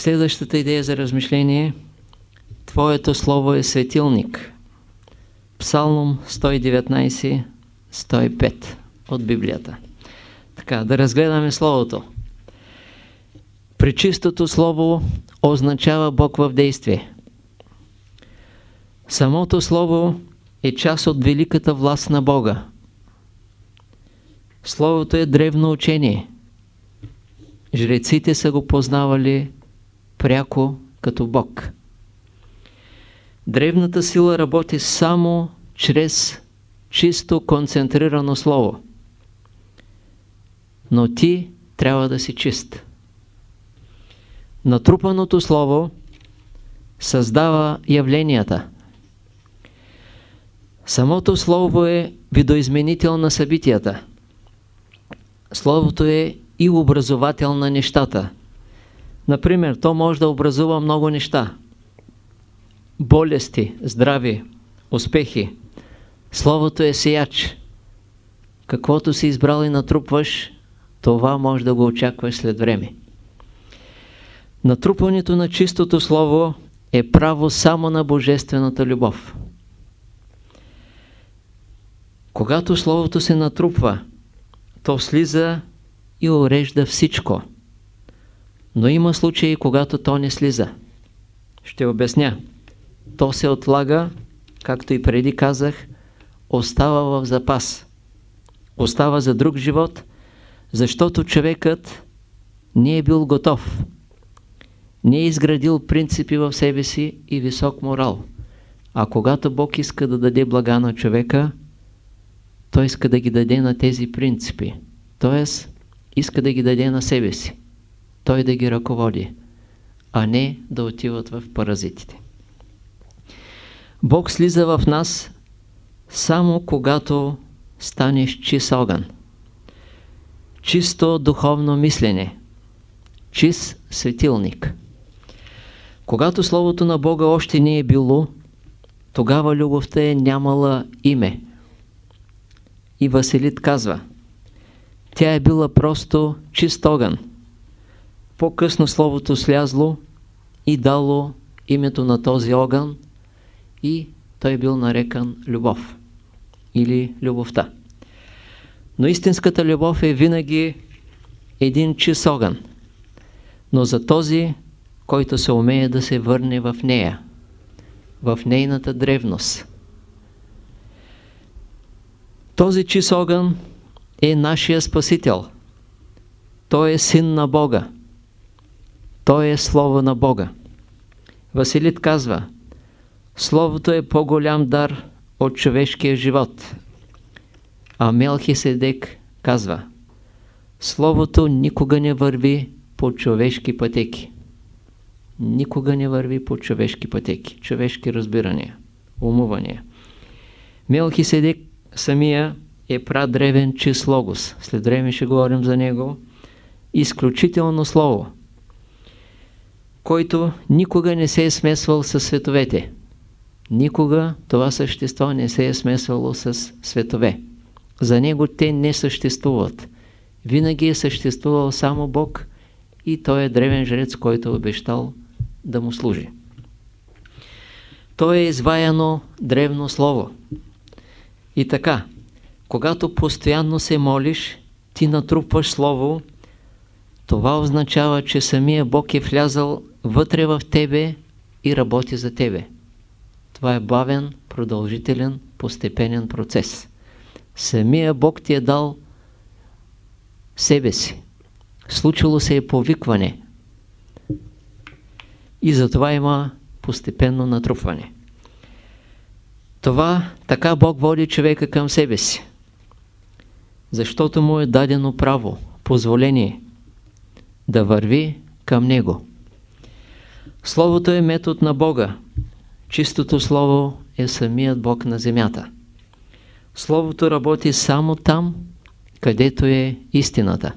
Следващата идея за размишление Твоето Слово е светилник. Псалмом 119, 105 от Библията. Така, да разгледаме Словото. Пречистото Слово означава Бог в действие. Самото Слово е част от великата власт на Бога. Словото е древно учение. Жреците са го познавали пряко като Бог. Древната сила работи само чрез чисто концентрирано Слово. Но ти трябва да си чист. Натрупаното Слово създава явленията. Самото Слово е видоизменител на събитията. Словото е и образовател на нещата. Например, то може да образува много неща. Болести, здрави, успехи. Словото е сияч. Каквото си избрал и натрупваш, това може да го очакваш след време. Натрупването на чистото Слово е право само на Божествената любов. Когато Словото се натрупва, то слиза и урежда всичко. Но има случаи, когато то не слиза. Ще обясня. То се отлага, както и преди казах, остава в запас. Остава за друг живот, защото човекът не е бил готов. Не е изградил принципи в себе си и висок морал. А когато Бог иска да даде блага на човека, той иска да ги даде на тези принципи. Тоест, иска да ги даде на себе си. Той да ги ръководи, а не да отиват в паразитите. Бог слиза в нас само когато станеш чист огън. Чисто духовно мислене. Чист светилник. Когато Словото на Бога още не е било, тогава любовта е нямала име. И Василит казва, тя е била просто чист огън. По-късно Словото слязло и дало името на този огън и той бил нарекан любов или любовта. Но истинската любов е винаги един чист огън. Но за този, който се умее да се върне в нея, в нейната древност. Този чист огън е нашия Спасител. Той е Син на Бога. Той е Слово на Бога. Василит казва, Словото е по-голям дар от човешкия живот. А Мелхиседек казва, Словото никога не върви по човешки пътеки. Никога не върви по човешки пътеки, човешки разбирания, умувания. Мелхиседек самия е прадревен чист логос. След време ще говорим за него. Изключително слово, който никога не се е смесвал с световете. Никога това същество не се е смесвало с светове. За него те не съществуват. Винаги е съществувал само Бог и той е древен жрец, който е обещал да му служи. То е изваяно древно слово. И така, когато постоянно се молиш, ти натрупваш слово, това означава, че самия Бог е влязал вътре в тебе и работи за тебе. Това е бавен, продължителен, постепенен процес. Самия Бог ти е дал себе си. Случило се е повикване. И затова има постепенно натрупване. Това така Бог води човека към себе си. Защото му е дадено право, позволение да върви към Него. Словото е метод на Бога. Чистото Слово е самият Бог на земята. Словото работи само там, където е истината.